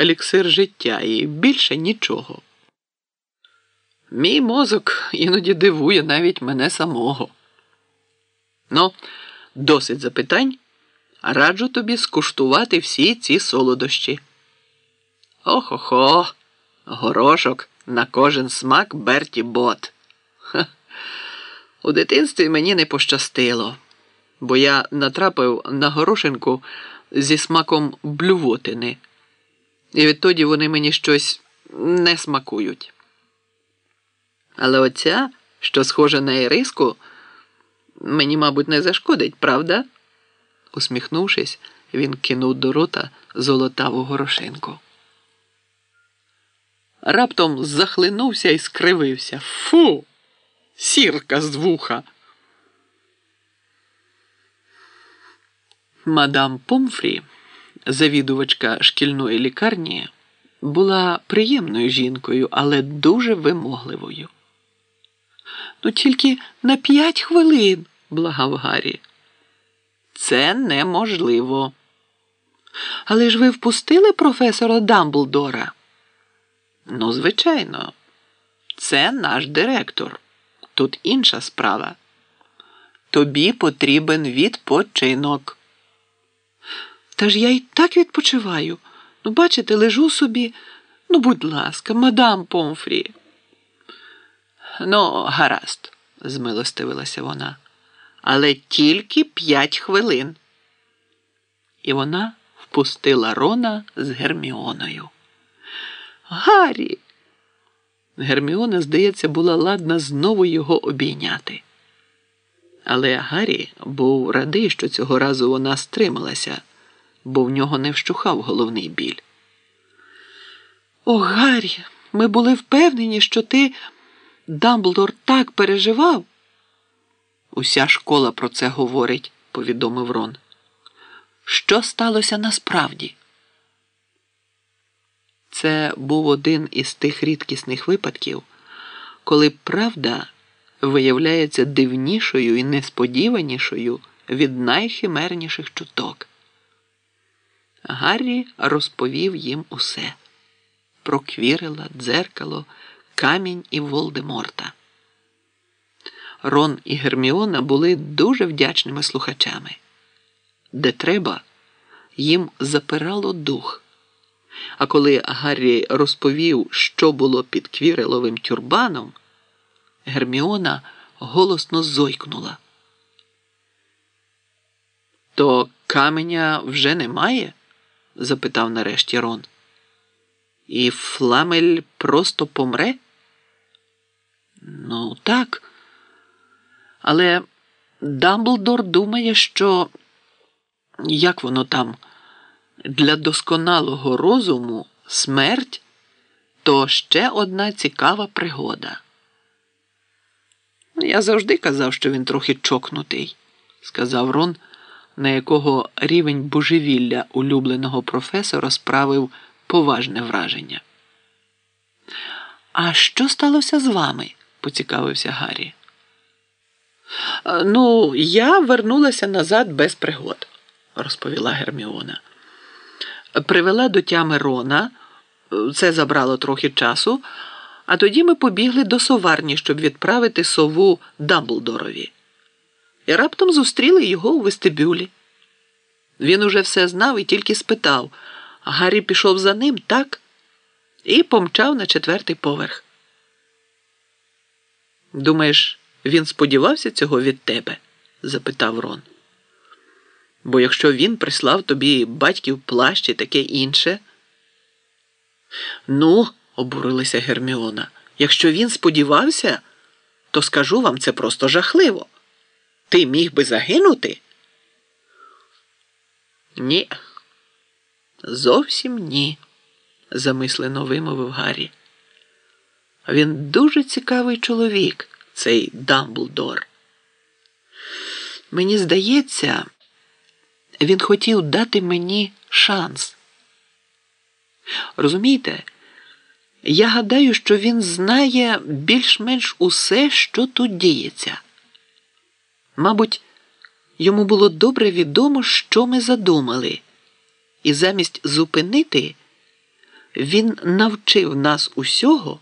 еліксир життя і більше нічого. Мій мозок іноді дивує навіть мене самого. Ну, досить запитань. Раджу тобі скуштувати всі ці солодощі. Охо-хо, горошок на кожен смак Берті Бот. Ха. У дитинстві мені не пощастило, бо я натрапив на горошинку зі смаком блювотини, і відтоді вони мені щось не смакують. Але оця, що схожа на іриску, мені, мабуть, не зашкодить, правда? Усміхнувшись, він кинув до рота золотаву горошинку. Раптом захлинувся і скривився. Фу, сірка з вуха. Мадам Помфрі, завідувачка шкільної лікарні, була приємною жінкою, але дуже вимогливою. Ну, тільки на п'ять хвилин, благав Гаррі. Це неможливо. Але ж ви впустили професора Дамблдора? Ну, звичайно, це наш директор. Тут інша справа. Тобі потрібен відпочинок. Та ж я й так відпочиваю. Ну, бачите, лежу собі. Ну, будь ласка, мадам Помфрі. Ну, гаразд, змилостивилася вона, але тільки п'ять хвилин. І вона впустила Рона з Герміоною. Гаррі! Герміона, здається, була ладна знову його обійняти. Але Гаррі був радий, що цього разу вона стрималася, бо в нього не вщухав головний біль. О, Гаррі, ми були впевнені, що ти. Дамблдор так переживав. Уся школа про це говорить, повідомив Рон. Що сталося насправді? Це був один із тих рідкісних випадків, коли правда виявляється дивнішою і несподіванішою від найхимерніших чуток. Гаррі розповів їм усе про квірела, дзеркало камінь і Волдеморта. Рон і Герміона були дуже вдячними слухачами. Де треба, їм запирало дух. А коли Гаррі розповів, що було під квіреловим тюрбаном, Герміона голосно зойкнула. То каменя вже немає? Запитав нарешті Рон. І Фламель просто помре? Ну, так. Але Дамблдор думає, що як воно там, для досконалого розуму смерть то ще одна цікава пригода. Я завжди казав, що він трохи чокнутий, сказав Рон, на якого рівень божевілля улюбленого професора справив поважне враження. А що сталося з вами? поцікавився Гаррі. Ну, я вернулася назад без пригод, розповіла Герміона. Привела до тями Рона, це забрало трохи часу, а тоді ми побігли до соварні, щоб відправити сову Дамблдорові. І раптом зустріли його у вестибюлі. Він уже все знав і тільки спитав. Гаррі пішов за ним, так? І помчав на четвертий поверх. Думаєш, він сподівався цього від тебе? запитав Рон. Бо якщо він прислав тобі батьків плащ і таке інше. Ну, обурилася Герміона, якщо він сподівався, то скажу вам це просто жахливо. Ти міг би загинути? Ні. Зовсім ні, замислено вимовив Гаррі. Він дуже цікавий чоловік, цей Дамблдор. Мені здається, він хотів дати мені шанс. Розумієте, я гадаю, що він знає більш-менш усе, що тут діється. Мабуть, йому було добре відомо, що ми задумали і замість зупинити, Він навчив нас усього.